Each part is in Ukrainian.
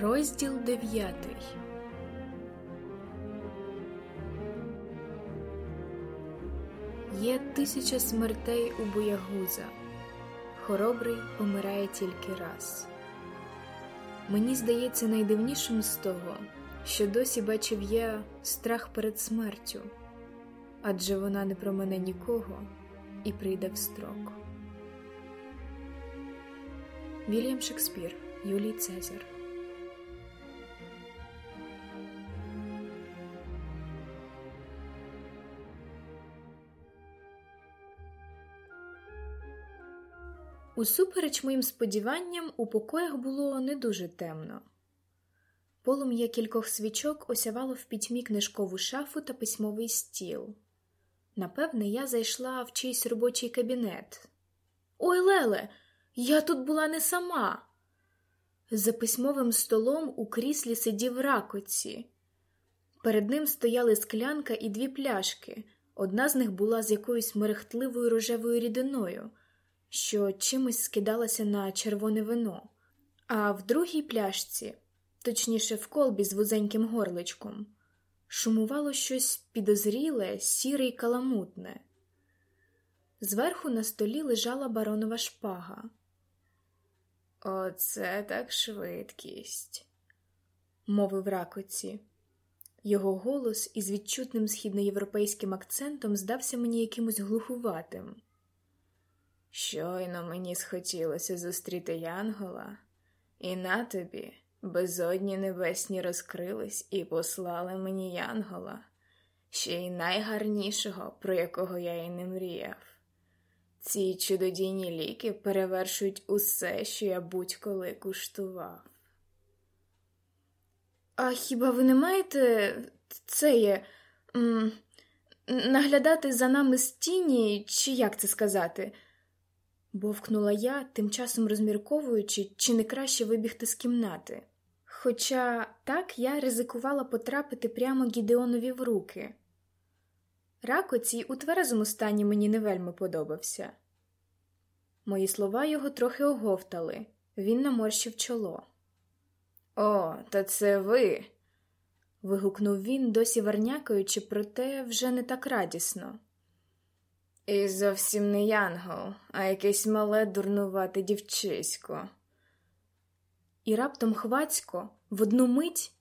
Розділ дев'ятий. Є тисяча смертей у боягуза. Хоробрий помирає тільки раз. Мені здається найдивнішим з того, що досі бачив я страх перед смертю, адже вона не про мене нікого і прийде в строк. Вільям Шекспір, Юлій Цезар Усупереч моїм сподіванням, у покоях було не дуже темно. Полум'я кількох свічок осявало в пітьмі книжкову шафу та письмовий стіл. Напевне, я зайшла в чийсь робочий кабінет. Ой, Леле, я тут була не сама. За письмовим столом у кріслі сидів ракоці. Перед ним стояли склянка і дві пляшки. Одна з них була з якоюсь мерехтливою рожевою рідиною що чимось скидалася на червоне вино, а в другій пляшці, точніше, в колбі з вузеньким горличком, шумувало щось підозріле, сіре й каламутне. Зверху на столі лежала баронова шпага. Оце так швидкість, мовив ракоці. Його голос із відчутним східноєвропейським акцентом здався мені якимось глухуватим. Щойно мені схотілося зустріти Янгола, і на тобі безодні небесні розкрились і послали мені Янгола, ще й найгарнішого, про якого я й не мріяв. Ці чудодійні ліки перевершують усе, що я будь-коли куштував. А хіба ви не маєте це є м, наглядати за нами з тіні, чи як це сказати? Бовкнула я, тим часом розмірковуючи, чи не краще вибігти з кімнати. Хоча так я ризикувала потрапити прямо Гідеонові в руки. Ракоцій у тверезому стані мені не вельми подобався. Мої слова його трохи оговтали, він наморщив чоло. О, та це ви. вигукнув він, досі варнякаючи, проте вже не так радісно. І зовсім не янгол, а якесь мале дурнувате дівчисько. І раптом хвацько, в одну мить,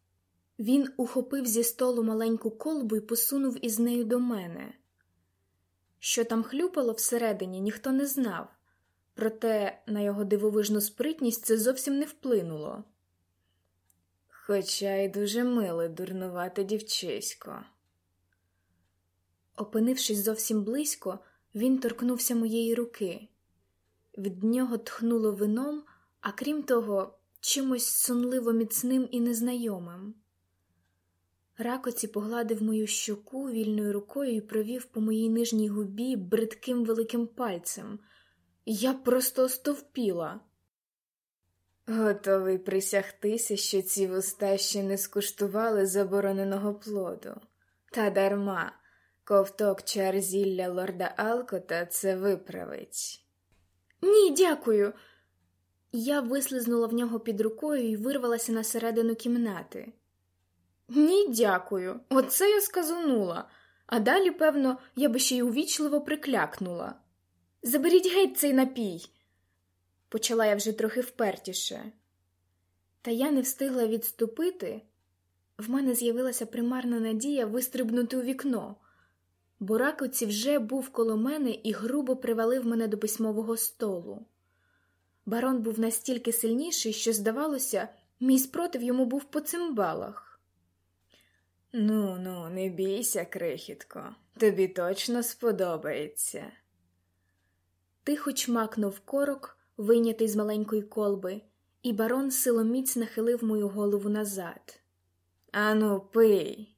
він ухопив зі столу маленьку колбу і посунув із нею до мене. Що там хлюпало всередині, ніхто не знав, проте на його дивовижну спритність це зовсім не вплинуло. Хоча й дуже миле дурнувате дівчисько. Опинившись зовсім близько, він торкнувся моєї руки. Від нього тхнуло вином, а крім того, чимось сонливо міцним і незнайомим. Ракоці погладив мою щоку вільною рукою і провів по моїй нижній губі бридким великим пальцем. Я просто остовпіла. Готовий присягтися, що ці вуста ще не скуштували забороненого плоду. Та дарма. Ковток чар зілля лорда Алкота це виправить. Ні, дякую. Я вислизнула в нього під рукою і вирвалася на середину кімнати. Ні, дякую. Оце я сказунула, а далі, певно, я би ще й увічливо приклякнула. Заберіть геть цей напій, почала я вже трохи впертіше. Та я не встигла відступити. В мене з'явилася примарна надія вистрибнути у вікно. Буракоці вже був коло мене і грубо привалив мене до письмового столу. Барон був настільки сильніший, що, здавалося, мій спротив йому був по цимбалах. Ну, ну, не бійся, крихітко, тобі точно сподобається. Тихо чмакнув корок, вийнятий з маленької колби, і барон силоміць нахилив мою голову назад. Ану, пий.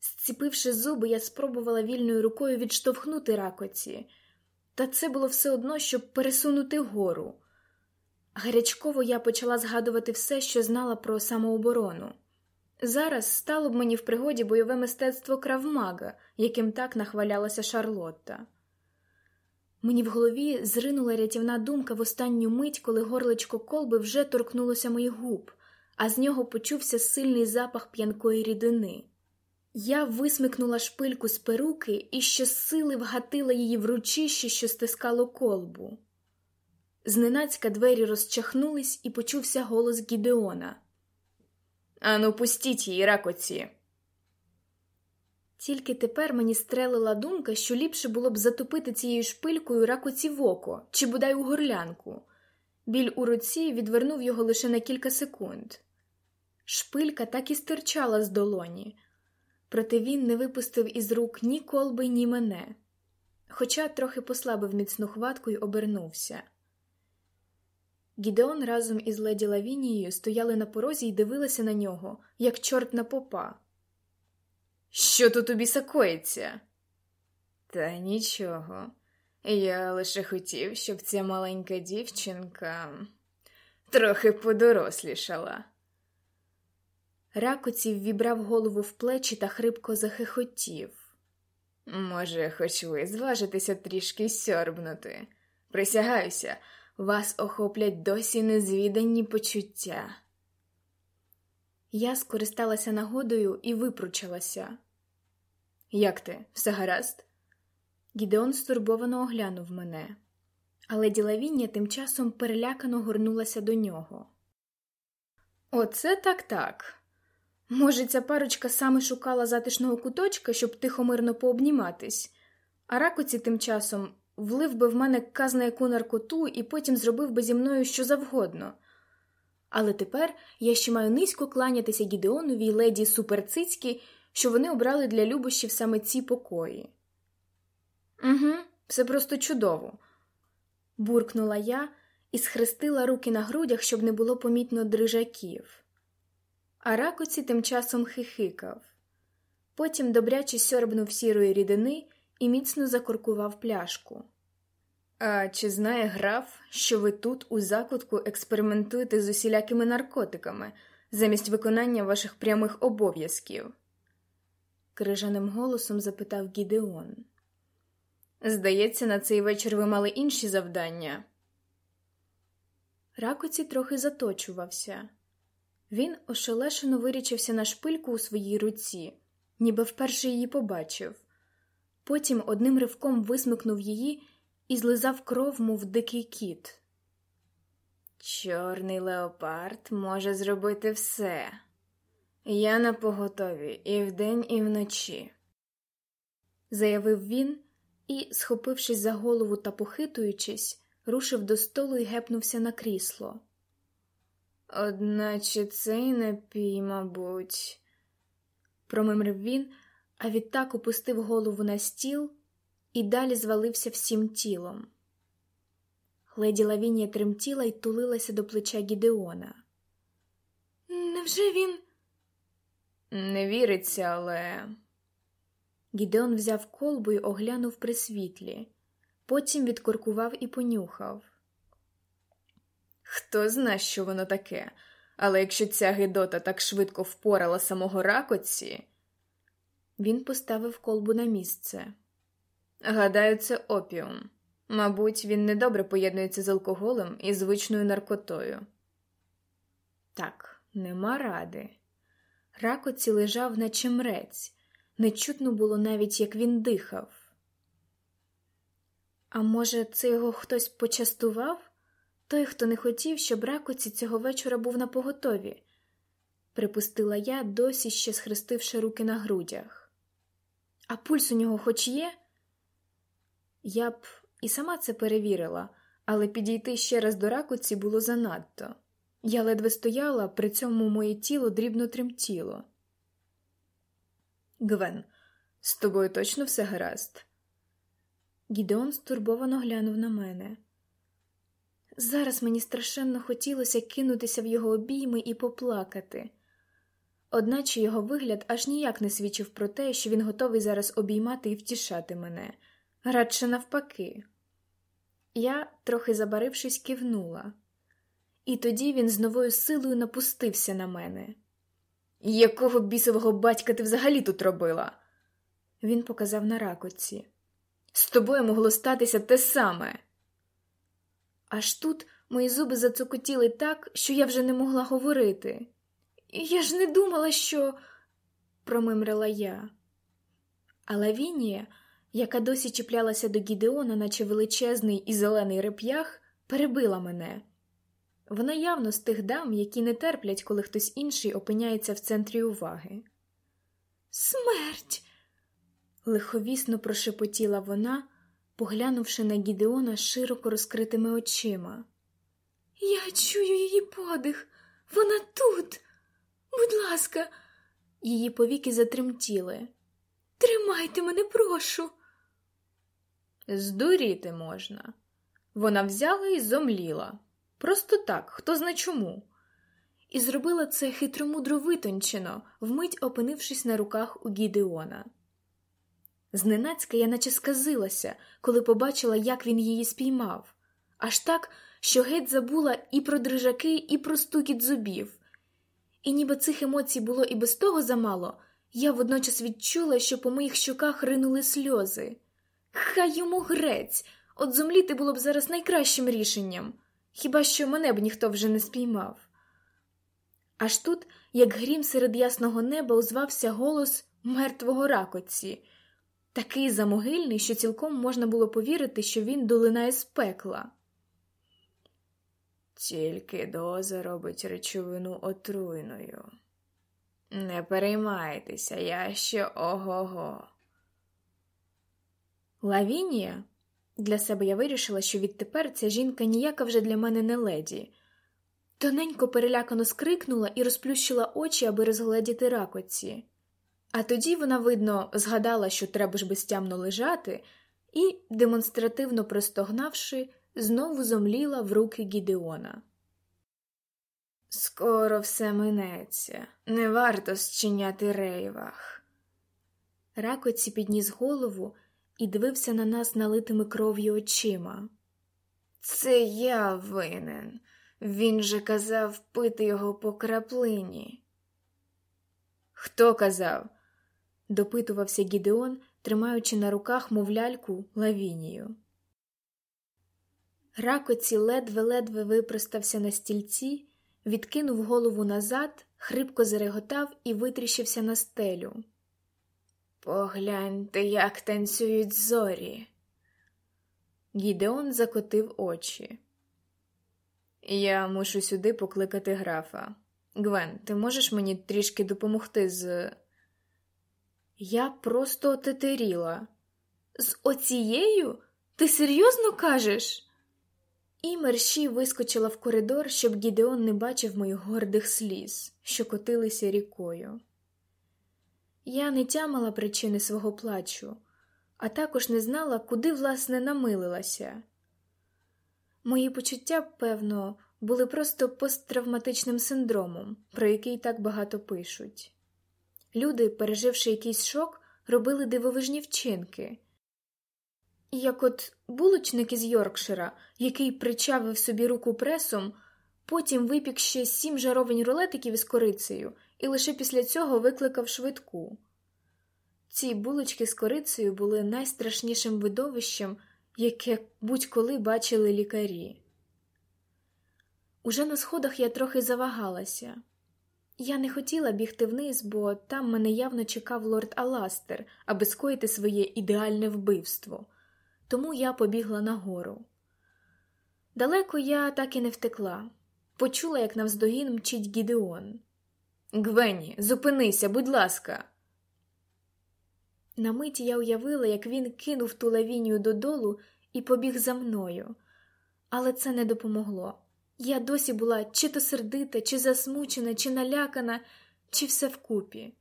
Зціпивши зуби, я спробувала вільною рукою відштовхнути ракоці, та це було все одно, щоб пересунути гору. Гарячково я почала згадувати все, що знала про самооборону. Зараз стало б мені в пригоді бойове мистецтво кравмага, яким так нахвалялася Шарлотта. Мені в голові зринула рятівна думка в останню мить, коли горличко колби вже торкнулося моїх губ, а з нього почувся сильний запах п'янкої рідини. Я висмикнула шпильку з перуки і щосили вгатила її в ручище, що стискало колбу. Зненацька двері розчахнулись і почувся голос Гідеона. Ану, пустіть її, ракоці. Тільки тепер мені стрелила думка, що ліпше було б затопити цією шпилькою ракоці в око чи бодай у горлянку. Біль у руці відвернув його лише на кілька секунд. Шпилька так і стирчала з долоні, проте він не випустив із рук ні колби, ні мене, хоча трохи послабив міцну хватку й обернувся. Гідеон разом із леді Лавінією стояли на порозі і дивилися на нього, як чорт на попа. Що тут у біса коїться? Та нічого. Я лише хотів, щоб ця маленька дівчинка трохи подорослішала. Ракоців вібрав голову в плечі та хрипко захихотів. Може, хоч ви зважитеся трішки сьорбнути. Присягаюся, вас охоплять досі незвідані почуття. Я скористалася нагодою і випручалася. Як ти, все гаразд? Гідеон стурбовано оглянув мене, але ділавіння тим часом перелякано горнулася до нього. Оце так так. Може, ця парочка саме шукала затишного куточка, щоб тихо мирно пообніматись, а ракоці тим часом влив би в мене казна яку наркоту і потім зробив би зі мною що завгодно. Але тепер я ще маю низько кланятися Гідеонові й леді Суперцицькі, що вони обрали для любощів саме ці покої. Угу, все просто чудово, буркнула я і схрестила руки на грудях, щоб не було помітно дрижаків. А ракоці тим часом хихикав. Потім добряче сьорбнув сірої рідини і міцно закоркував пляшку. А чи знає граф, що ви тут у закутку експериментуєте з усілякими наркотиками замість виконання ваших прямих обов'язків? крижаним голосом запитав Гідеон. Здається, на цей вечір ви мали інші завдання. Ракоці трохи заточувався. Він ошелешено вирічився на шпильку у своїй руці, ніби вперше її побачив. Потім одним ривком висмикнув її і злизав кров, мов дикий кіт. Чорний леопард може зробити все. Я на поготові і вдень, і вночі, заявив він і, схопившись за голову та похитуючись, рушив до столу і гепнувся на крісло. Одначе цей напій, мабуть, промимрив він, а відтак опустив голову на стіл і далі звалився всім тілом. Леді Лавінія тремтіла і тулилася до плеча Гідеона. Невже він? Не віриться, але. Гідеон взяв колбу й оглянув при світлі, потім відкоркував і понюхав. Хто зна, що воно таке, але якщо ця Гедота так швидко впорала самого ракоці, він поставив колбу на місце. Гадаю, це опіум. Мабуть, він недобре поєднується з алкоголем і звичною наркотою. Так, нема ради. Ракоці лежав, наче мрець, не чутно було навіть, як він дихав. А може, це його хтось почастував? Той, хто не хотів, щоб ракоці цього вечора був на поготові, припустила я, досі ще схрестивши руки на грудях. А пульс у нього хоч є? Я б і сама це перевірила, але підійти ще раз до ракоці було занадто. Я ледве стояла, при цьому моє тіло дрібно тремтіло. Гвен, з тобою точно все гаразд? Гідеон стурбовано глянув на мене. Зараз мені страшенно хотілося кинутися в його обійми і поплакати, одначе його вигляд аж ніяк не свідчив про те, що він готовий зараз обіймати і втішати мене, радше навпаки. Я, трохи забарившись, кивнула, і тоді він з новою силою напустився на мене. Якого бісового батька ти взагалі тут робила? Він показав на ракоці. З тобою могло статися те саме. Аж тут мої зуби зацокотіли так, що я вже не могла говорити. Я ж не думала, що. промимрила я. А Лавінія, яка досі чіплялася до Гідеона, наче величезний і зелений реп'ях, перебила мене. Вона явно з тих дам, які не терплять, коли хтось інший опиняється в центрі уваги. Смерть. лиховісно прошепотіла вона, поглянувши на Гідеона широко розкритими очима. Я чую її подих, вона тут. Будь ласка, її повіки затремтіли. Тримайте мене, прошу. Здуріти можна. Вона взяла і зомліла. Просто так, хто зна чому. І зробила це хитромудро витончено, вмить опинившись на руках у Гідеона. Зненацька я наче сказилася, коли побачила, як він її спіймав, аж так, що геть забула і про дрижаки, і про стукіт зубів. І ніби цих емоцій було і без того замало, я водночас відчула, що по моїх щоках ринули сльози. Хай йому грець, от зумліти було б зараз найкращим рішенням, хіба що мене б ніхто вже не спіймав. Аж тут, як грім серед ясного неба, озвався голос мертвого ракоці, такий замогильний, що цілком можна було повірити, що він долинає з пекла. Тільки доза робить речовину отруйною. Не переймайтеся, я ще ого го. Лавінія? Для себе я вирішила, що відтепер ця жінка ніяка вже для мене не леді. Тоненько перелякано скрикнула і розплющила очі, аби розгледіти ракоці. А тоді вона, видно, згадала, що треба ж безтямно лежати, і, демонстративно простогнавши, знову зомліла в руки Гідеона. Скоро все минеться, не варто зчиняти рейвах. Ракоці підніс голову і дивився на нас налитими кров'ю очима. Це я винен. Він же казав пити його по краплині. Хто казав? Допитувався Гідеон, тримаючи на руках, мов ляльку, лавінію. Ракоці ледве-ледве випростався на стільці, відкинув голову назад, хрипко зареготав і витріщився на стелю. Погляньте, як танцюють зорі. Гідеон закотив очі. Я мушу сюди покликати графа. Гвен, ти можеш мені трішки допомогти з. Я просто тетеріла. З оцією? Ти серйозно кажеш? І мерщі вискочила в коридор, щоб Гідеон не бачив моїх гордих сліз, що котилися рікою. Я не тямила причини свого плачу, а також не знала, куди, власне, намилилася. Мої почуття, певно, були просто посттравматичним синдромом, про який так багато пишуть. Люди, переживши якийсь шок, робили дивовижні вчинки. Як от булочник із Йоркшира, який причавив собі руку пресом, потім випік ще сім жаровень рулетиків із корицею і лише після цього викликав швидку. Ці булочки з корицею були найстрашнішим видовищем, яке будь-коли бачили лікарі. Уже на сходах я трохи завагалася. Я не хотіла бігти вниз, бо там мене явно чекав лорд Аластер, аби скоїти своє ідеальне вбивство, тому я побігла нагору. Далеко я так і не втекла, почула, як навздогін мчить Гідеон. Гвені, зупинися, будь ласка. На мить я уявила, як він кинув ту лавінію додолу і побіг за мною, але це не допомогло. Я досі була чи то сердита, чи засмучена, чи налякана, чи все вкупі.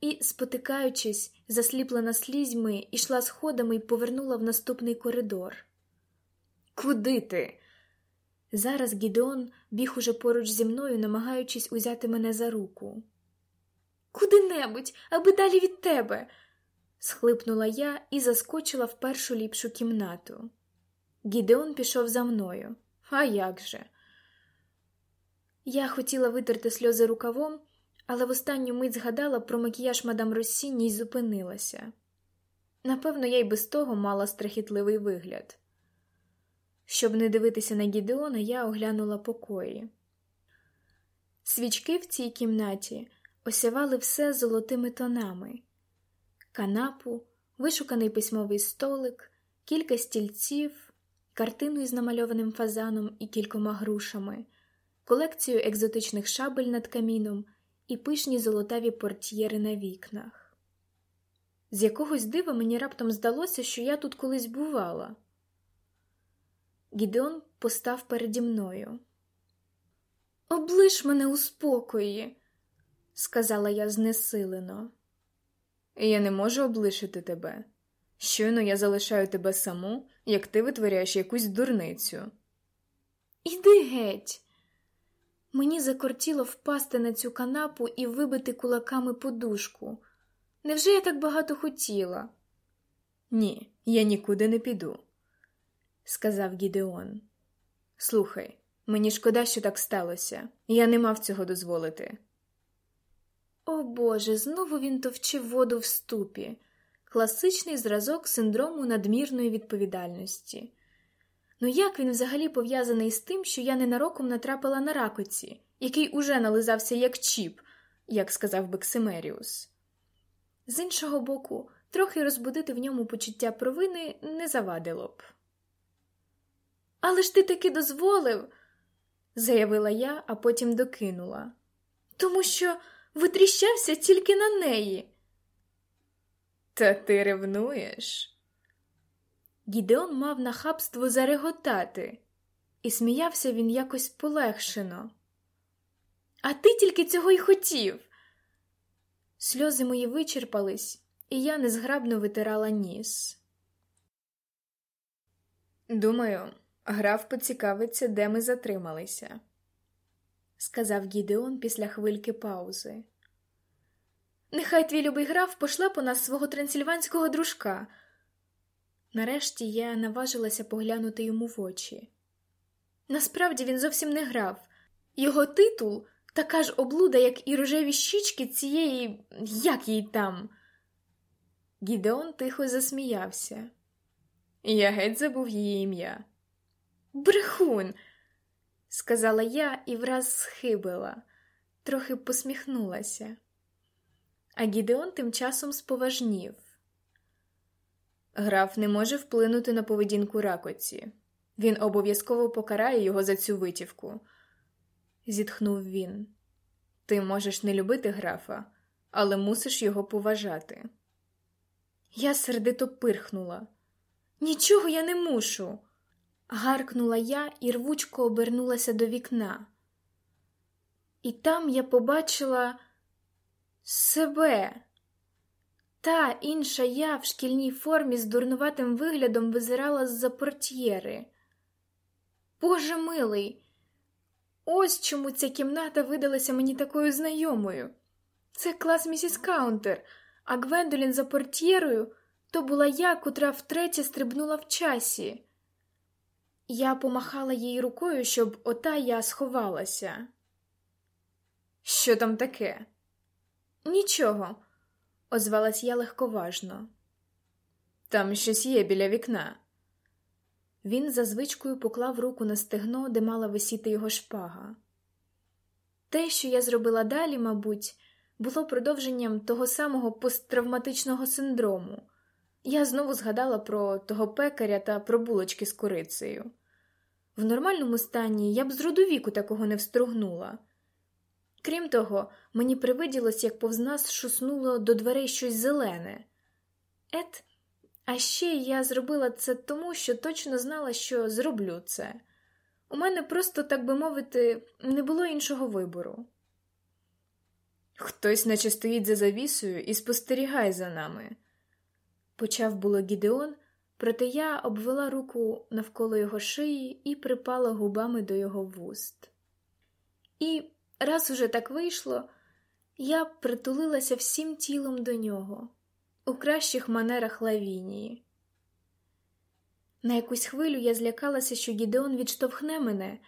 І, спотикаючись, засліплена слізьми, ішла сходами і повернула в наступний коридор. Куди ти? Зараз Гідеон біг уже поруч зі мною, намагаючись узяти мене за руку. Куди-небудь, аби далі від тебе, схлипнула я і заскочила в першу ліпшу кімнату. Гідеон пішов за мною. А як же? Я хотіла витерти сльози рукавом, але в останню мить згадала про макіяж мадам Росіні й зупинилася. Напевно, я й без того мала страхітливий вигляд. Щоб не дивитися на Гідеона, я оглянула покої. Свічки в цій кімнаті осявали все золотими тонами, канапу, вишуканий письмовий столик, кілька стільців, картину із намальованим фазаном і кількома грушами, колекцію екзотичних шабель над каміном і пишні золотаві портьєри на вікнах. З якогось дива мені раптом здалося, що я тут колись бувала. Гідеон постав переді мною. Облиш мене у спокої, сказала я знесилено. Я не можу облишити тебе. Щойно я залишаю тебе саму, як ти витворяєш якусь дурницю. Іди геть. Мені закортіло впасти на цю канапу і вибити кулаками подушку. Невже я так багато хотіла? Ні, я нікуди не піду, сказав Гідеон. Слухай, мені шкода, що так сталося. Я не мав цього дозволити. О Боже, знову він товчив воду в ступі, класичний зразок синдрому надмірної відповідальності. Ну як він взагалі пов'язаний з тим, що я ненароком натрапила на ракоці, який уже нализався як чіп, як сказав Бексимеріус. З іншого боку, трохи розбудити в ньому почуття провини не завадило б. Але ж ти таки дозволив, заявила я, а потім докинула. Тому що витріщався тільки на неї. Та ти ревнуєш? Гідеон мав нахабство зареготати, і сміявся він якось полегшено. А ти тільки цього й хотів. Сльози мої вичерпались, і я незграбно витирала ніс. Думаю, граф поцікавиться, де ми затрималися, сказав Гідеон після хвильки паузи. Нехай твій любий граф пошле по нас свого трансильванського дружка. Нарешті я наважилася поглянути йому в очі. Насправді він зовсім не граф. Його титул така ж облуда, як і рожеві щічки цієї, як їй там. Гідеон тихо засміявся. Я геть забув її ім'я. Брехун, сказала я і враз схибила, трохи посміхнулася. А Гідеон тим часом споважнів. Граф не може вплинути на поведінку ракоці. Він обов'язково покарає його за цю витівку, зітхнув він. Ти можеш не любити графа, але мусиш його поважати. Я сердито пирхнула. Нічого я не мушу. Гаркнула я і рвучко обернулася до вікна. І там я побачила себе. Та інша я в шкільній формі з дурнуватим виглядом визирала з-за портьєри. Боже милий, ось чому ця кімната видалася мені такою знайомою. Це клас місіс Каунтер, а Гвендолін за портьєрою то була я, котра втретє стрибнула в часі. Я помахала їй рукою, щоб ота я сховалася. Що там таке? Нічого озвалась я легковажно. Там щось є біля вікна. Він за звичкою поклав руку на стегно, де мала висіти його шпага. Те, що я зробила далі, мабуть, було продовженням того самого посттравматичного синдрому. Я знову згадала про того пекаря та про булочки з курицею. В нормальному стані я б з роду віку такого не встругнула. Крім того, мені привиділось, як повз нас шуснуло до дверей щось зелене. Ет, а ще я зробила це тому, що точно знала, що зроблю це. У мене просто, так би мовити, не було іншого вибору. Хтось, наче стоїть за завісою і спостерігає за нами, почав було Гідеон, проте я обвела руку навколо його шиї і припала губами до його вуст. І Раз уже так вийшло, я притулилася всім тілом до нього, у кращих манерах Лавінії. На якусь хвилю я злякалася, що Гідеон відштовхне мене,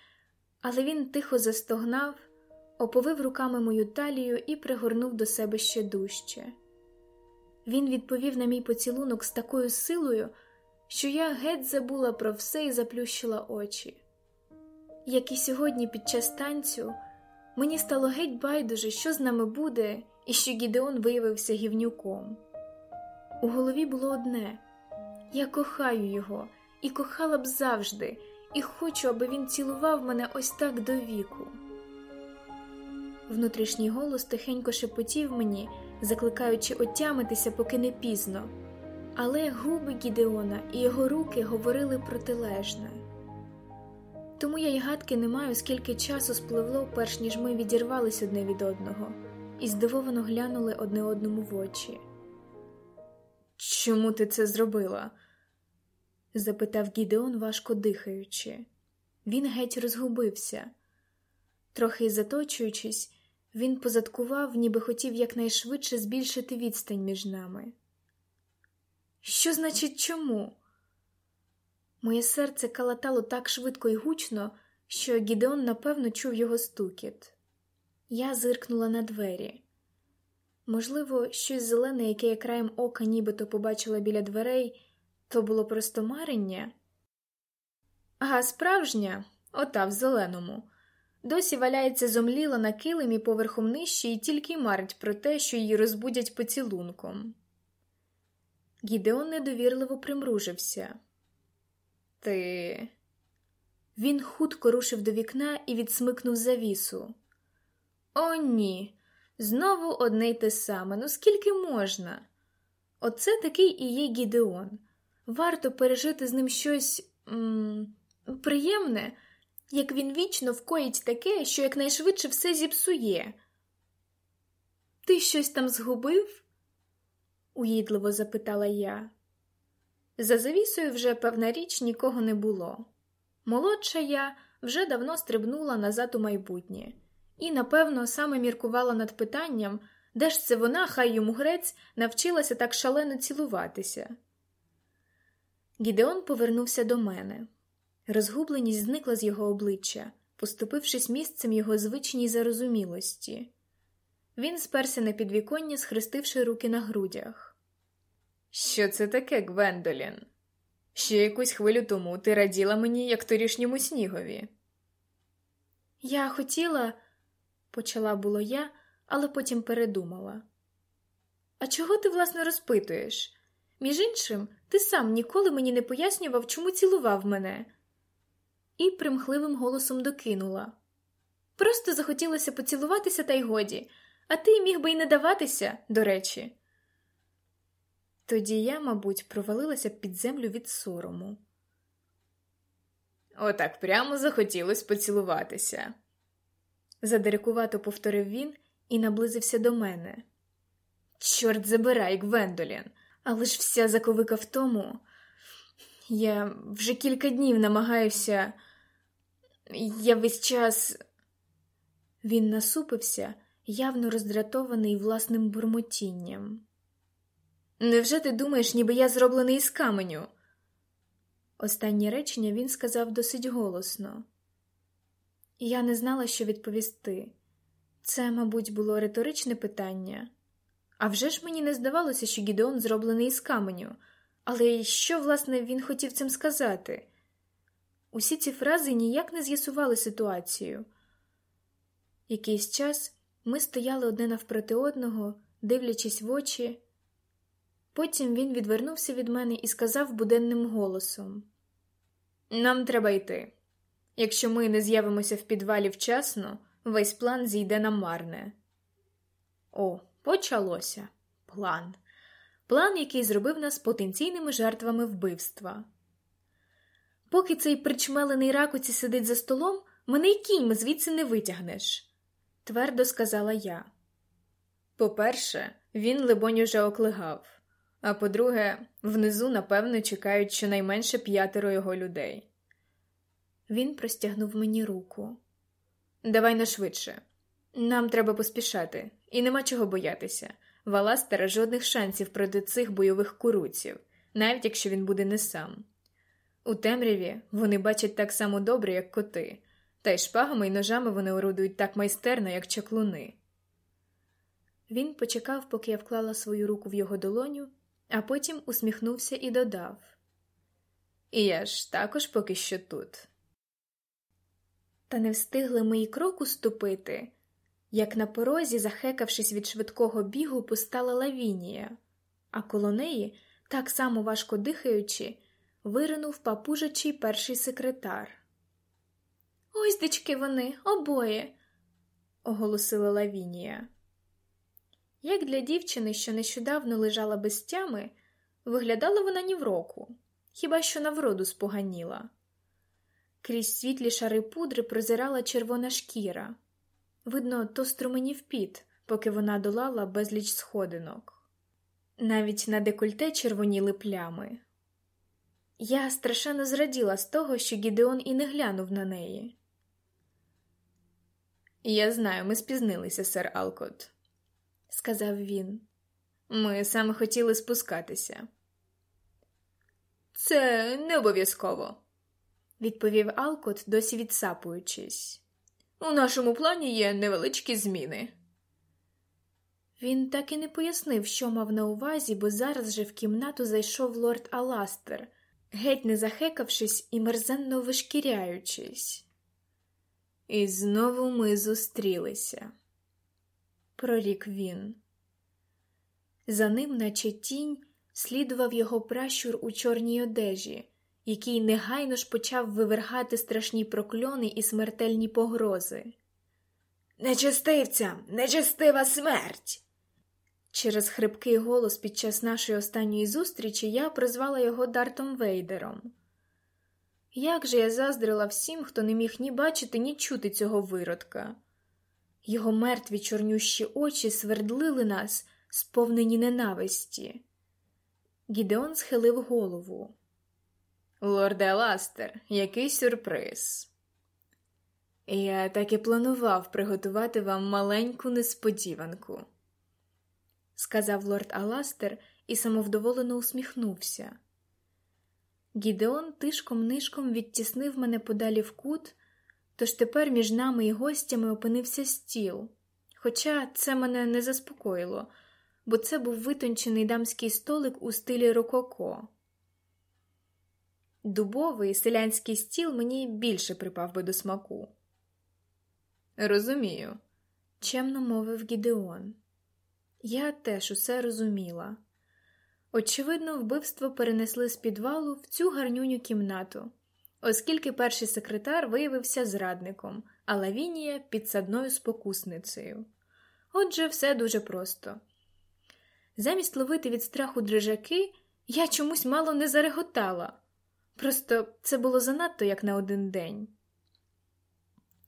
але він тихо застогнав, оповив руками мою талію і пригорнув до себе ще дужче. Він відповів на мій поцілунок з такою силою, що я геть забула про все і заплющила очі. Як і сьогодні під час танцю. Мені стало геть байдуже, що з нами буде, і що Гідеон виявився гівнюком. У голові було одне я кохаю його і кохала б завжди, і хочу, аби він цілував мене ось так до віку. Внутрішній голос тихенько шепотів мені, закликаючи отямитися, поки не пізно, але губи Гідеона і його руки говорили протилежне. Тому я й гадки не маю, скільки часу спливло, перш ніж ми відірвались одне від одного, і здивовано глянули одне одному в очі. Чому ти це зробила? запитав Гідеон, важко дихаючи. Він геть розгубився. Трохи заточуючись, він позадкував, ніби хотів якнайшвидше збільшити відстань між нами. Що значить чому? Моє серце калатало так швидко і гучно, що Гідеон напевно чув його стукіт. Я зиркнула на двері. Можливо, щось зелене, яке я краєм ока нібито побачила біля дверей, то було просто марення. А справжня, ота в зеленому, досі валяється зомліла на килимі поверхом нижче і тільки марить про те, що її розбудять поцілунком. Гідеон недовірливо примружився. Ти. Він хутко рушив до вікна і відсмикнув завісу. О, ні, знову одне й те саме. Ну скільки можна? Оце такий і є Гідеон. Варто пережити з ним щось м приємне, як він вічно вкоїть таке, що якнайшвидше все зіпсує. Ти щось там згубив? уїдливо запитала я. За завісою вже, певна річ, нікого не було. Молодша я вже давно стрибнула назад у майбутнє, і, напевно, саме міркувала над питанням, де ж це вона, хай йому грець, навчилася так шалено цілуватися. Гідеон повернувся до мене. Розгубленість зникла з його обличчя, поступившись місцем його звичній зарозумілості. Він сперся на підвіконня, схрестивши руки на грудях. Що це таке, Гвендолін? Ще якусь хвилю тому ти раділа мені, як торішньому снігові. Я хотіла, почала було я, але потім передумала. А чого ти, власне, розпитуєш? Між іншим, ти сам ніколи мені не пояснював, чому цілував мене. І примхливим голосом докинула. Просто захотілося поцілуватися, та й годі, а ти міг би й не даватися, до речі. Тоді я, мабуть, провалилася під землю від сорому. Отак прямо захотілось поцілуватися. Задирикувато повторив він і наблизився до мене. Чорт забирай, Гвендолін, але ж вся заковика в тому. Я вже кілька днів намагаюся. Я весь час. Він насупився, явно роздратований власним бурмотінням. Невже ти думаєш, ніби я зроблений із каменю? Останнє речення він сказав досить голосно. Я не знала, що відповісти. Це, мабуть, було риторичне питання. А вже ж мені не здавалося, що Гідеон зроблений із каменю, але що, власне, він хотів цим сказати? Усі ці фрази ніяк не з'ясували ситуацію. Якийсь час ми стояли одне навпроти одного, дивлячись в очі. Потім він відвернувся від мене і сказав буденним голосом: Нам треба йти. Якщо ми не з'явимося в підвалі вчасно, весь план зійде на марне. О, почалося. План. План, який зробив нас потенційними жертвами вбивства. Поки цей причмелений ракуці сидить за столом, мене й кіньми звідси не витягнеш, твердо сказала я. По-перше, він, либонь, уже оклигав. А по-друге, внизу, напевно, чекають щонайменше п'ятеро його людей. Він простягнув мені руку. Давай на швидше. Нам треба поспішати, і нема чого боятися. Валастера жодних шансів проти цих бойових куруців, навіть якщо він буде не сам. У темряві вони бачать так само добре, як коти, та й шпагами й ножами вони орудують так майстерно, як чаклуни. Він почекав, поки я вклала свою руку в його долоню, а потім усміхнувся і додав І я ж також поки що тут. Та не встигли ми й кроку ступити, як на порозі, захекавшись від швидкого бігу, постала лавінія, а коло неї, так само важко дихаючи, виринув папужачий перший секретар. Ось дички вони, обоє, оголосила Лавінія. Як для дівчини, що нещодавно лежала без тями, виглядала вона ні в року, хіба що на вроду споганіла. Крізь світлі шари пудри прозирала червона шкіра. Видно, то струменів піт, поки вона долала безліч сходинок. Навіть на декольте червоніли плями. Я страшенно зраділа з того, що Гідеон і не глянув на неї. Я знаю, ми спізнилися, сер Алкот, сказав він. Ми саме хотіли спускатися. Це не обов'язково, відповів Алкот, досі відсапуючись. У нашому плані є невеличкі зміни. Він так і не пояснив, що мав на увазі, бо зараз же в кімнату зайшов лорд Аластер, геть не захекавшись і мерзенно вишкіряючись. І знову ми зустрілися, прорік він. За ним, наче тінь, слідував його пращур у чорній одежі, який негайно ж почав вивергати страшні прокльони і смертельні погрози. Нечестивцям, нечестива смерть. Через хрипкий голос під час нашої останньої зустрічі я прозвала його Дартом Вейдером. Як же я заздрила всім, хто не міг ні бачити, ні чути цього виродка. Його мертві чорнющі очі свердлили нас, сповнені ненависті. Гідеон схилив голову. Лорде Ластер, який сюрприз. Я так і планував приготувати вам маленьку несподіванку, сказав лорд Аластер і самовдоволено усміхнувся. Гідеон тишком нишком відтіснив мене подалі в кут, тож тепер між нами і гостями опинився стіл. Хоча це мене не заспокоїло, бо це був витончений дамський столик у стилі рококо. Дубовий селянський стіл мені більше припав би до смаку. Розумію, чемно мовив Гідеон. Я теж усе розуміла. Очевидно, вбивство перенесли з підвалу в цю гарнюню кімнату, оскільки перший секретар виявився зрадником, а Лавінія підсадною спокусницею. Отже, все дуже просто. Замість ловити від страху дрижаки, я чомусь мало не зареготала. Просто це було занадто як на один день.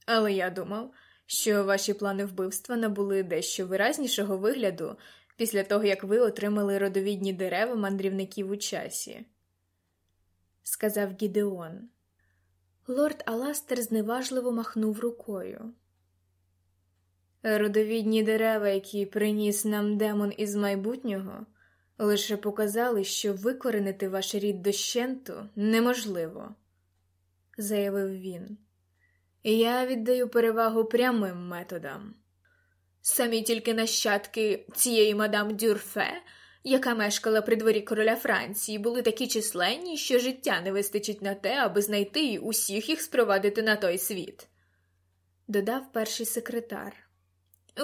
Але я думав, що ваші плани вбивства набули дещо виразнішого вигляду після того, як ви отримали родовідні дерева мандрівників у часі, сказав Гідеон. Лорд Аластер зневажливо махнув рукою. Родовідні дерева, які приніс нам демон із майбутнього, лише показали, що викоренити ваш рід дощенту неможливо, заявив він. Я віддаю перевагу прямим методам. Самі тільки нащадки цієї мадам Дюрфе, яка мешкала при дворі короля Франції, були такі численні, що життя не вистачить на те, аби знайти і усіх їх спровадити на той світ, додав перший секретар.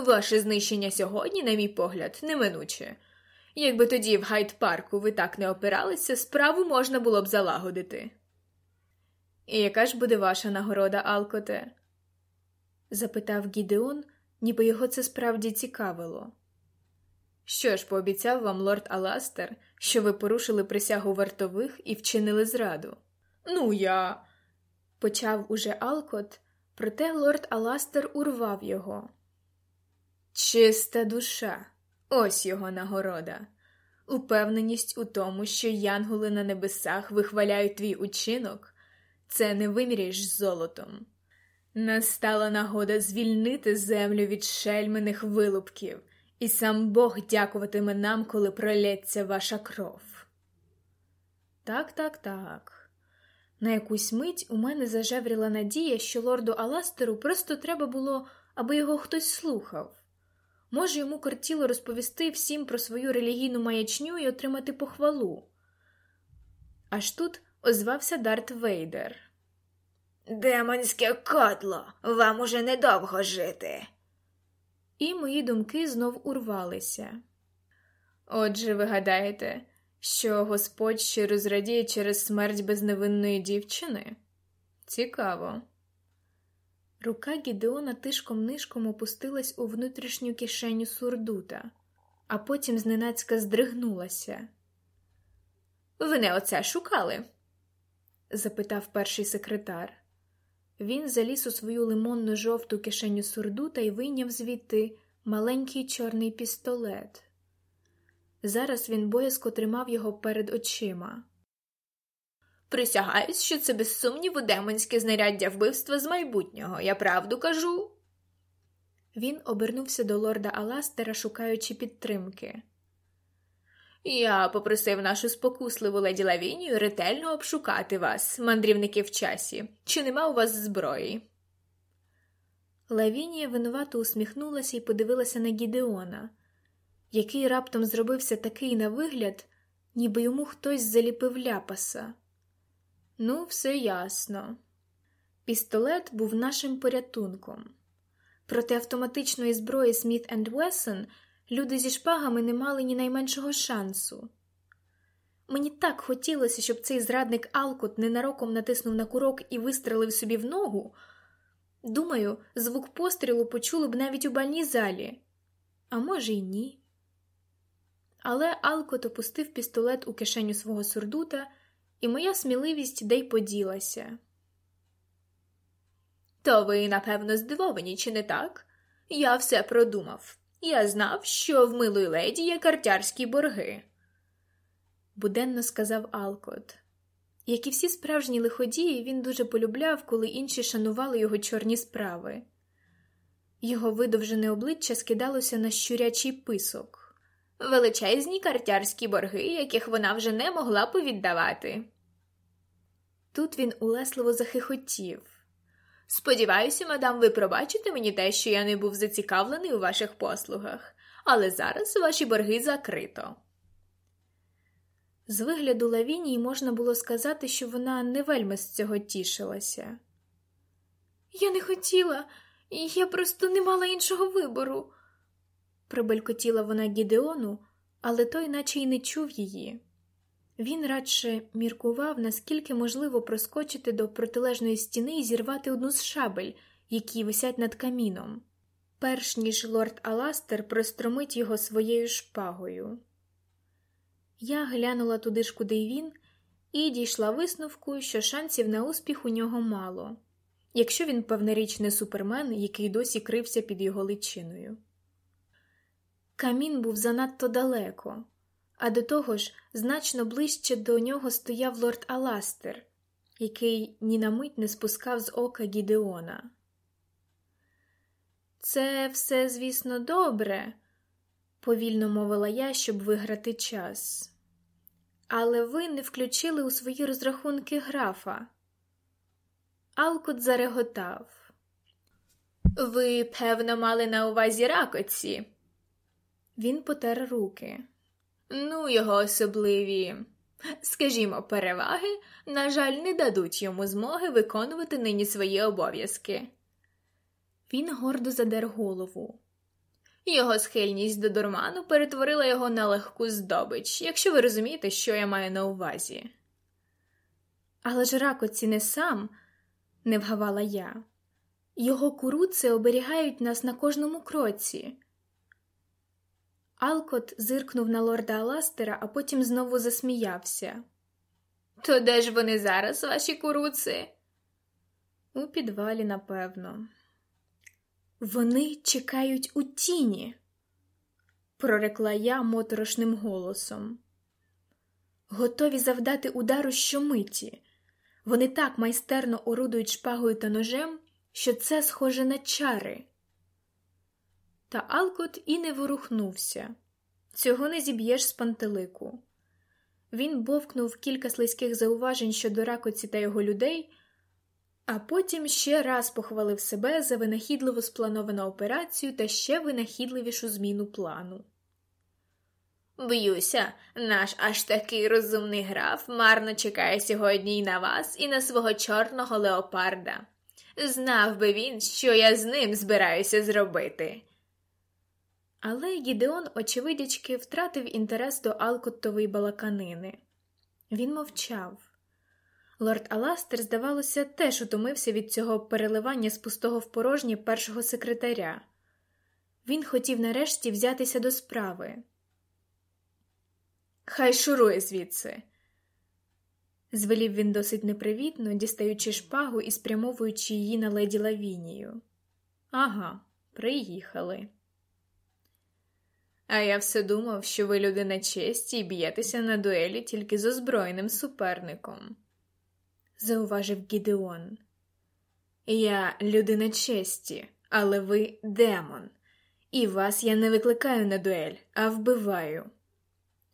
Ваше знищення сьогодні, на мій погляд, неминуче. Якби тоді в гайд парку ви так не опиралися, справу можна було б залагодити. І яка ж буде ваша нагорода, Алкоте? запитав Гідеон, ніби його це справді цікавило. Що ж пообіцяв вам лорд Аластер, що ви порушили присягу вартових і вчинили зраду? Ну, я. почав уже Алкот, проте лорд Аластер урвав його. Чиста душа, ось його нагорода, упевненість у тому, що янголи на небесах вихваляють твій учинок, це не виміряєш золотом. Настала нагода звільнити землю від шельмених вилупків, і сам Бог дякуватиме нам, коли пролється ваша кров. Так, так, так. На якусь мить у мене зажевріла надія, що лорду Аластеру просто треба було, аби його хтось слухав. Може, йому кортіло розповісти всім про свою релігійну маячню і отримати похвалу. Аж тут озвався Дарт Вейдер. Демонське котло, вам уже недовго жити. І мої думки знов урвалися. Отже, ви гадаєте, що Господь щиро зрадіє через смерть безневинної дівчини? Цікаво. Рука Гідеона тишком нишком опустилась у внутрішню кишеню сурдута, а потім зненацька здригнулася. Ви не оце шукали? запитав перший секретар. Він заліз у свою лимонно жовту кишеню сурдута і вийняв звідти маленький чорний пістолет. Зараз він боязко тримав його перед очима. Присягаюсь, що це без сумніву демонське знаряддя вбивства з майбутнього. Я правду кажу. Він обернувся до лорда Аластера, шукаючи підтримки. Я попросив нашу спокусливу леді Лавінію ретельно обшукати вас, мандрівники в часі. Чи нема у вас зброї? Лавінія винувато усміхнулася і подивилася на Гідеона, який раптом зробився такий на вигляд, ніби йому хтось заліпив ляпаса. Ну, все ясно. Пістолет був нашим порятунком. Проти автоматичної зброї Сміт енд люди зі шпагами не мали ні найменшого шансу. Мені так хотілося, щоб цей зрадник Алкот ненароком натиснув на курок і вистрелив собі в ногу. Думаю, звук пострілу почули б навіть у бальній залі, а може, й ні. Але Алкот опустив пістолет у кишеню свого сурдута, і моя сміливість де й поділася. То ви, напевно, здивовані, чи не так? Я все продумав. Я знав, що в милої леді є картярські борги. Буденно сказав Алкот. Як і всі справжні лиходії, він дуже полюбляв, коли інші шанували його чорні справи. Його видовжене обличчя скидалося на щурячий писок. Величезні картярські борги, яких вона вже не могла повіддавати. Тут він улесливо захихотів. Сподіваюся, мадам, ви пробачите мені те, що я не був зацікавлений у ваших послугах, але зараз ваші борги закрито. З вигляду Лавінії можна було сказати, що вона не вельми з цього тішилася. Я не хотіла, я просто не мала іншого вибору, прибелькотіла вона Гідеону, але той наче й не чув її. Він радше міркував, наскільки можливо проскочити до протилежної стіни і зірвати одну з шабель, які висять над каміном, перш ніж лорд Аластер простромить його своєю шпагою. Я глянула туди ж, куди він, і дійшла висновку, що шансів на успіх у нього мало, якщо він, певна річ, не супермен, який досі крився під його личиною. Камін був занадто далеко а до того ж, значно ближче до нього стояв лорд Аластер, який ні на мить не спускав з ока Гідеона. Це все, звісно, добре, повільно мовила я, щоб виграти час. Але ви не включили у свої розрахунки графа. Алкот зареготав. Ви, певно, мали на увазі ракоці. Він потер руки. Ну, його особливі, скажімо, переваги, на жаль, не дадуть йому змоги виконувати нині свої обов'язки. Він гордо задер голову. Його схильність до дурману перетворила його на легку здобич, якщо ви розумієте, що я маю на увазі. Але ж ракоці не сам, не вгавала я. Його куруци оберігають нас на кожному кроці. Алкот зиркнув на лорда Аластера, а потім знову засміявся. То де ж вони зараз, ваші куруци? У підвалі, напевно. Вони чекають у тіні, прорекла я моторошним голосом. Готові завдати удару щомиті. Вони так майстерно орудують шпагою та ножем, що це схоже на чари. Та Алкот і не ворухнувся. Цього не зіб'єш з пантелику. Він бовкнув кілька слизьких зауважень щодо ракоці та його людей, а потім ще раз похвалив себе за винахідливо сплановану операцію та ще винахідливішу зміну плану. Б'юся, наш аж такий розумний граф марно чекає сьогодні і на вас, і на свого чорного леопарда. Знав би він, що я з ним збираюся зробити. Але Гідеон, очевидячки, втратив інтерес до Алкоттової балаканини. Він мовчав. Лорд Аластер, здавалося, теж утомився від цього переливання з пустого в порожнє першого секретаря. Він хотів нарешті взятися до справи. Хай шурує звідси, звелів він досить непривітно, дістаючи шпагу і спрямовуючи її на леді Лавінію. Ага, приїхали. А я все думав, що ви людина честі і б'єтеся на дуелі тільки з озброєним суперником, зауважив Гідеон. Я людина честі, але ви демон, і вас я не викликаю на дуель, а вбиваю,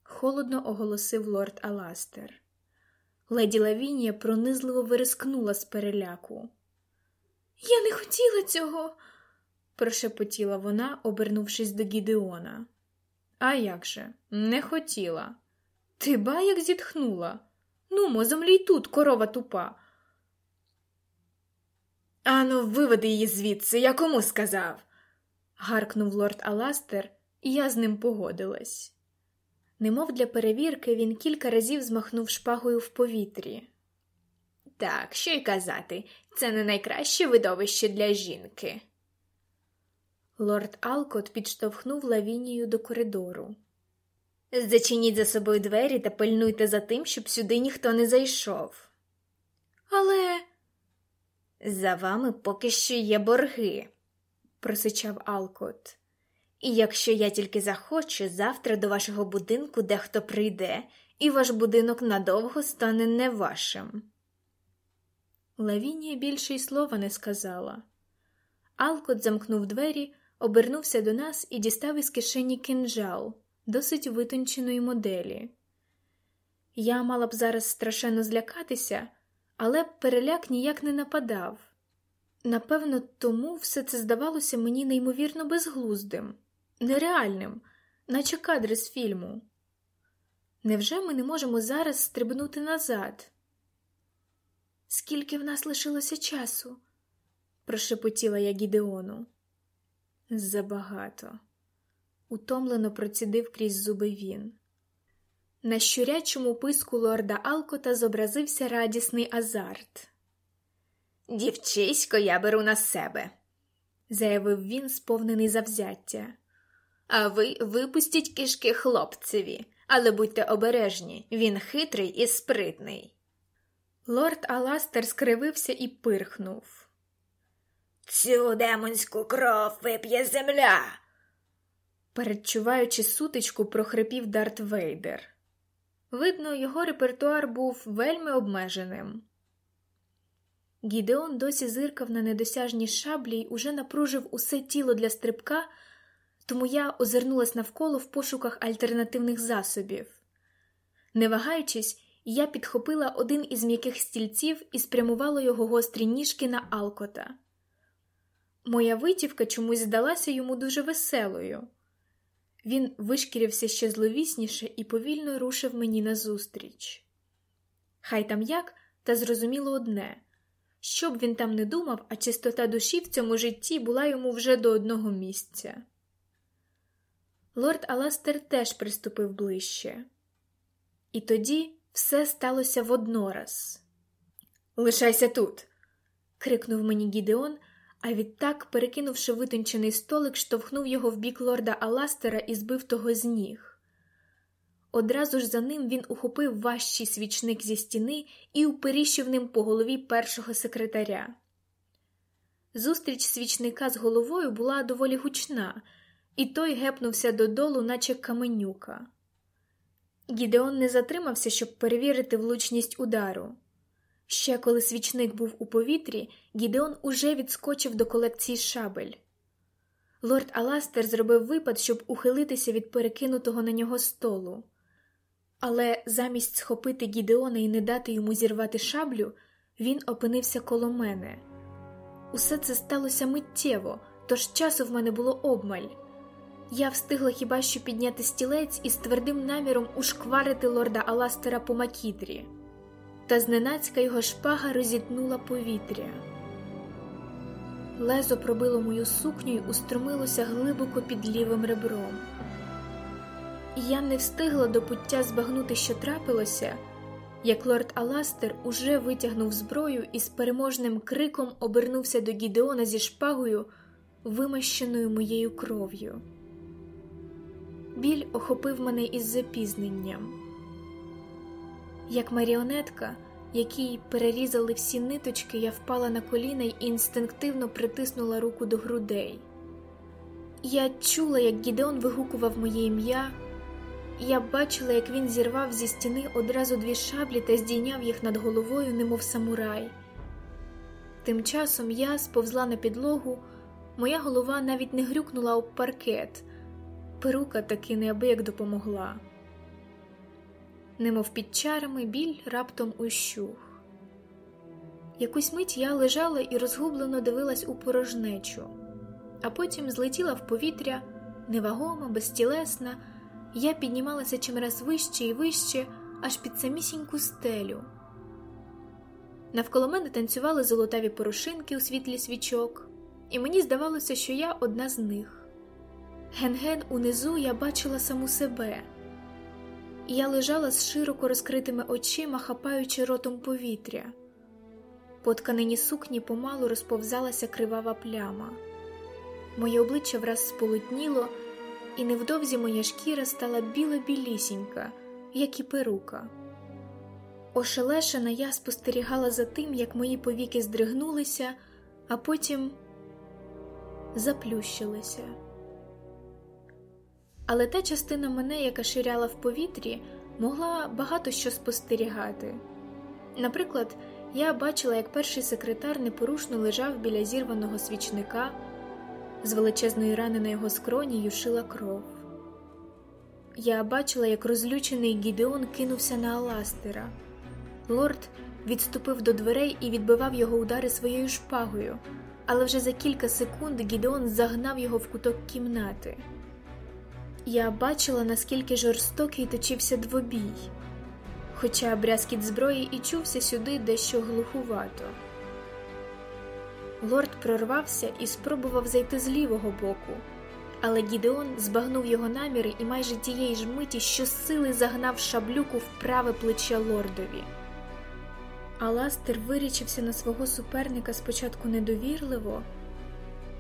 холодно оголосив лорд Аластер. Леді Лавінія пронизливо вирискнула з переляку. Я не хотіла цього, прошепотіла вона, обернувшись до Гідеона. А як же, не хотіла. Ти ба як зітхнула. Нумо, землій тут, корова тупа. Ану, виведи її звідси, я кому сказав, гаркнув лорд Аластер, і я з ним погодилась. Немов для перевірки, він кілька разів змахнув шпагою в повітрі. Так, що й казати, це не найкраще видовище для жінки. Лорд Алкот підштовхнув лавінію до коридору. Зачиніть за собою двері та пильнуйте за тим, щоб сюди ніхто не зайшов. Але за вами поки що є борги, просичав Алкот. І якщо я тільки захочу, завтра до вашого будинку дехто прийде, і ваш будинок надовго стане не вашим. Лавінія більше й слова не сказала. Алкот замкнув двері, обернувся до нас і дістав із кишені кинджал, досить витонченої моделі. Я мала б зараз страшенно злякатися, але переляк ніяк не нападав. Напевно, тому все це здавалося мені неймовірно безглуздим нереальним, наче кадри з фільму. Невже ми не можемо зараз стрибнути назад? Скільки в нас лишилося часу? прошепотіла я Гідеону. Забагато, утомлено процідив крізь зуби він. На щурячому писку лорда Алкота зобразився радісний азарт. Дівчисько, я беру на себе, заявив він, сповнений завзяття. А ви випустіть кишки хлопцеві, але будьте обережні, він хитрий і спритний. Лорд Аластер скривився і пирхнув. Цю демонську кров вип'є земля. Передчуваючи сутичку, прохрипів Дарт Вейдер. Видно, його репертуар був вельми обмеженим. Гідеон досі зиркав на недосяжні шаблі й уже напружив усе тіло для стрибка тому я озирнулась навколо в пошуках альтернативних засобів. Не вагаючись, я підхопила один із м'яких стільців і спрямувала його гострі ніжки на Алкота. Моя витівка чомусь здалася йому дуже веселою. Він вишкірився ще зловісніше і повільно рушив мені назустріч. Хай там як, та зрозуміло одне що б він там не думав, а чистота душі в цьому житті була йому вже до одного місця. Лорд Аластер теж приступив ближче. І тоді все сталося воднораз. Лишайся тут. крикнув мені Гідеон, а відтак, перекинувши витончений столик, штовхнув його в бік лорда Аластера і збив того з ніг. Одразу ж за ним він ухопив важчий свічник зі стіни і уперіщив ним по голові першого секретаря. Зустріч свічника з головою була доволі гучна і той гепнувся додолу, наче каменюка. Гідеон не затримався, щоб перевірити влучність удару. Ще коли свічник був у повітрі, Гідеон уже відскочив до колекції шабель. Лорд Аластер зробив випад, щоб ухилитися від перекинутого на нього столу. Але замість схопити Гідеона і не дати йому зірвати шаблю, він опинився коло мене. Усе це сталося миттєво, тож часу в мене було обмаль. Я встигла хіба що підняти стілець і з твердим наміром ушкварити лорда Аластера по макітрі, та зненацька його шпага розітнула повітря. Лезо пробило мою сукню і устромилося глибоко під лівим ребром. Я не встигла до пуття збагнути, що трапилося, як лорд Аластер уже витягнув зброю і з переможним криком обернувся до Гідеона зі шпагою, вимащеною моєю кров'ю. Біль охопив мене із запізненням. Як маріонетка, якій перерізали всі ниточки, я впала на коліна й інстинктивно притиснула руку до грудей. Я чула, як Гідеон вигукував моє ім'я. Я бачила, як він зірвав зі стіни одразу дві шаблі та здійняв їх над головою, немов самурай. Тим часом я сповзла на підлогу, моя голова навіть не грюкнула об паркет, перука таки неабияк допомогла. Немов під чарами, біль раптом ущух. Якусь мить я лежала і розгублено дивилась у порожнечу, а потім злетіла в повітря невагома, безтілесна. Я піднімалася чимраз вище і вище, аж під самісіньку стелю. Навколо мене танцювали золотаві порошинки у світлі свічок, і мені здавалося, що я одна з них. Ген-ген унизу я бачила саму себе, я лежала з широко розкритими очима, хапаючи ротом повітря. По тканині сукні помалу розповзалася кривава пляма. Моє обличчя враз сполутніло і невдовзі моя шкіра стала біла-білісінька, як і перука. Ошелешена я спостерігала за тим, як мої повіки здригнулися, а потім заплющилися. Але та частина мене, яка ширяла в повітрі, могла багато що спостерігати. Наприклад, я бачила, як перший секретар непорушно лежав біля зірваного свічника з величезної рани на його скроні юшила кров. Я бачила, як розлючений Гідеон кинувся на Аластера. Лорд відступив до дверей і відбивав його удари своєю шпагою, але вже за кілька секунд Гідеон загнав його в куток кімнати. Я бачила, наскільки жорстокий точився двобій, хоча брязкіт зброї і чувся сюди дещо глухувато. Лорд прорвався і спробував зайти з лівого боку, але Гідеон збагнув його наміри і майже тієї ж миті щосили загнав шаблюку в праве плече лордові. Аластер вирічився на свого суперника спочатку недовірливо,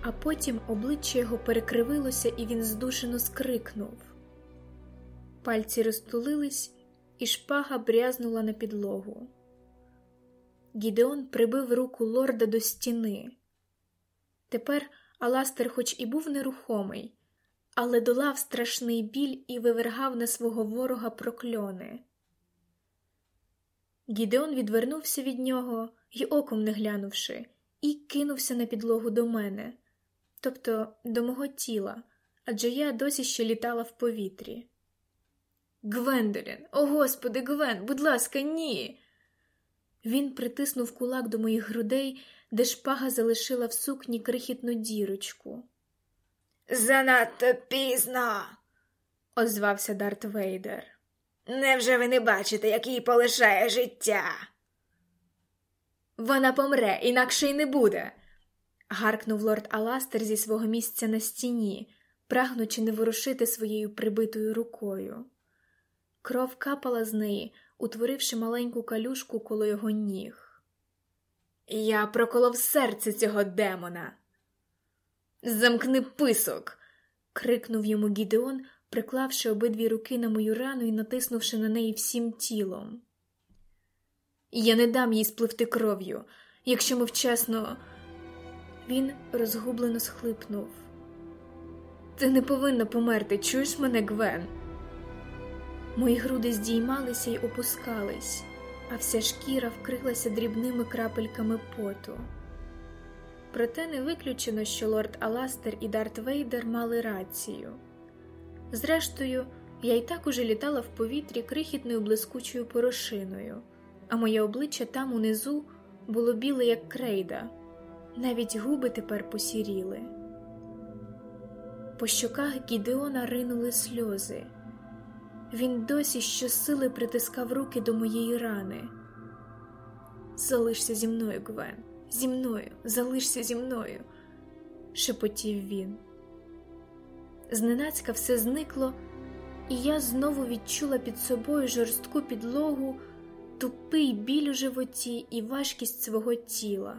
а потім обличчя його перекривилося, і він здушено скрикнув. Пальці розтулились, і шпага брязнула на підлогу. Гідеон прибив руку лорда до стіни. Тепер Аластер, хоч і був нерухомий, але долав страшний біль і вивергав на свого ворога прокльони. Гідеон відвернувся від нього й оком не глянувши, і кинувся на підлогу до мене, тобто до мого тіла, адже я досі ще літала в повітрі. Гвендолін, о господи, Гвен, будь ласка, ні. Він притиснув кулак до моїх грудей, де шпага залишила в сукні крихітну дірочку. Занадто пізно, озвався Дарт Вейдер. Невже ви не бачите, як їй полишає життя? Вона помре, інакше й не буде. Гаркнув лорд Аластер зі свого місця на стіні, прагнучи не ворушити своєю прибитою рукою. Кров капала з неї, утворивши маленьку калюшку коло його ніг. Я проколов серце цього демона. Замкни писок. крикнув йому Гідеон, приклавши обидві руки на мою рану і натиснувши на неї всім тілом. Я не дам їй спливти кров'ю, якщо ми вчасно. Він розгублено схлипнув. Ти не повинна померти, чуєш мене, Гвен? Мої груди здіймалися й опускались, а вся шкіра вкрилася дрібними крапельками поту. Проте не виключено, що лорд Аластер і Дарт Вейдер мали рацію. Зрештою, я й так уже літала в повітрі крихітною блискучою порошиною, а моє обличчя там унизу було біле, як крейда, навіть губи тепер посіріли. По щоках Гідеона ринули сльози. Він досі щосили притискав руки до моєї рани. Залишся зі мною, Гвен, зі мною, залишся зі мною. шепотів він. Зненацька все зникло, і я знову відчула під собою жорстку підлогу, тупий біль у животі і важкість свого тіла.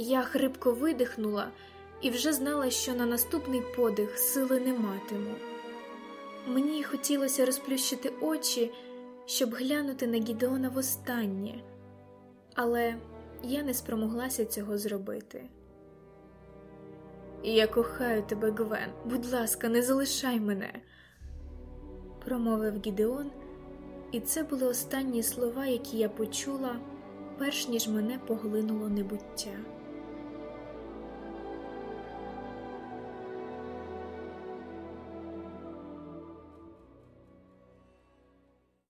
Я хрипко видихнула і вже знала, що на наступний подих сили не матиму. Мені хотілося розплющити очі, щоб глянути на Гідеона востаннє, але я не спромоглася цього зробити. Я кохаю тебе, Гвен, будь ласка, не залишай мене, промовив Гідеон, і це були останні слова, які я почула, перш ніж мене поглинуло небуття.